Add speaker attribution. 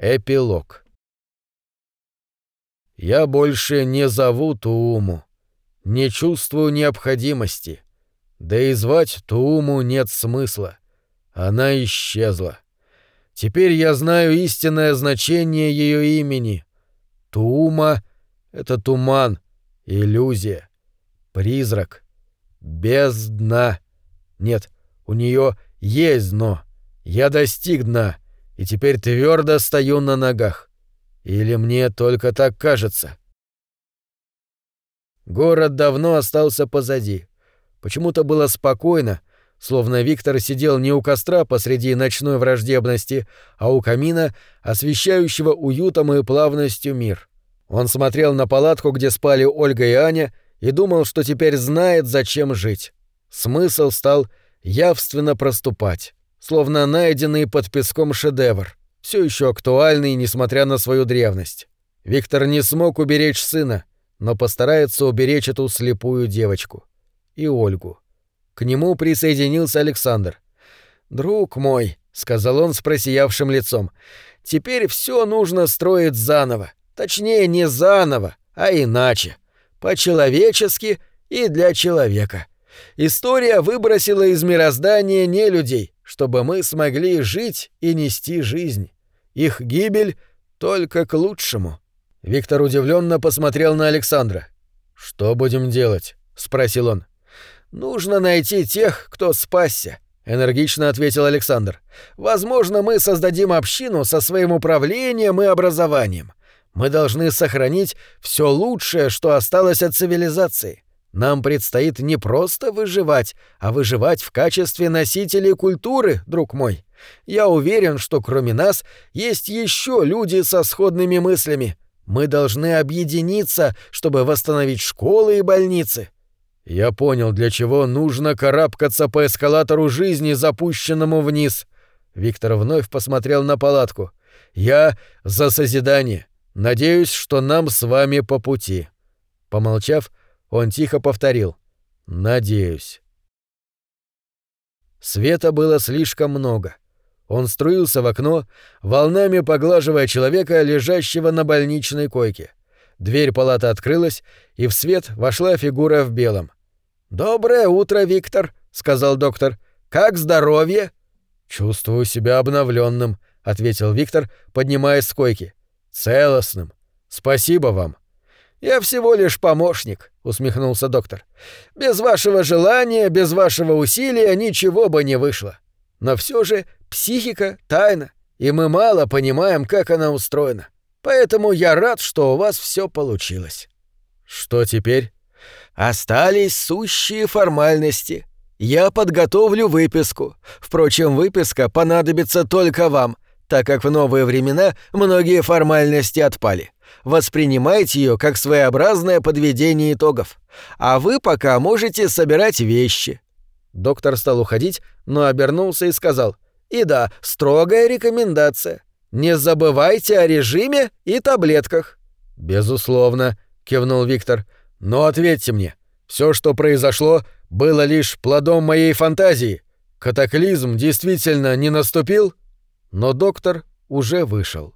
Speaker 1: Эпилог. Я больше не зову Тууму, не чувствую необходимости, да и звать Тууму нет смысла. Она исчезла. Теперь я знаю истинное значение ее имени. Туума — это туман, иллюзия, призрак, без дна. Нет, у нее есть дно. Я достиг дна — и теперь твердо стою на ногах. Или мне только так кажется? Город давно остался позади. Почему-то было спокойно, словно Виктор сидел не у костра посреди ночной враждебности, а у камина, освещающего уютом и плавностью мир. Он смотрел на палатку, где спали Ольга и Аня, и думал, что теперь знает, зачем жить. Смысл стал явственно проступать словно найденный под песком шедевр, все еще актуальный, несмотря на свою древность. Виктор не смог уберечь сына, но постарается уберечь эту слепую девочку. И Ольгу. К нему присоединился Александр. «Друг мой», — сказал он с просиявшим лицом, — «теперь все нужно строить заново. Точнее, не заново, а иначе. По-человечески и для человека. История выбросила из мироздания не людей, чтобы мы смогли жить и нести жизнь. Их гибель только к лучшему. Виктор удивленно посмотрел на Александра. Что будем делать? спросил он. Нужно найти тех, кто спасся, энергично ответил Александр. Возможно, мы создадим общину со своим управлением и образованием. Мы должны сохранить все лучшее, что осталось от цивилизации. Нам предстоит не просто выживать, а выживать в качестве носителей культуры, друг мой. Я уверен, что кроме нас есть еще люди со сходными мыслями. Мы должны объединиться, чтобы восстановить школы и больницы. Я понял, для чего нужно карабкаться по эскалатору жизни, запущенному вниз. Виктор вновь посмотрел на палатку. Я за созидание. Надеюсь, что нам с вами по пути. Помолчав, он тихо повторил «Надеюсь». Света было слишком много. Он струился в окно, волнами поглаживая человека, лежащего на больничной койке. Дверь палаты открылась, и в свет вошла фигура в белом. «Доброе утро, Виктор», — сказал доктор. «Как здоровье?» «Чувствую себя обновленным, ответил Виктор, поднимаясь с койки. «Целостным. Спасибо вам». «Я всего лишь помощник», — усмехнулся доктор. «Без вашего желания, без вашего усилия ничего бы не вышло. Но все же психика — тайна, и мы мало понимаем, как она устроена. Поэтому я рад, что у вас все получилось». «Что теперь?» «Остались сущие формальности. Я подготовлю выписку. Впрочем, выписка понадобится только вам, так как в новые времена многие формальности отпали воспринимайте ее как своеобразное подведение итогов. А вы пока можете собирать вещи». Доктор стал уходить, но обернулся и сказал. «И да, строгая рекомендация. Не забывайте о режиме и таблетках». «Безусловно», — кивнул Виктор. «Но ответьте мне, все, что произошло, было лишь плодом моей фантазии. Катаклизм действительно не наступил?» Но доктор уже вышел.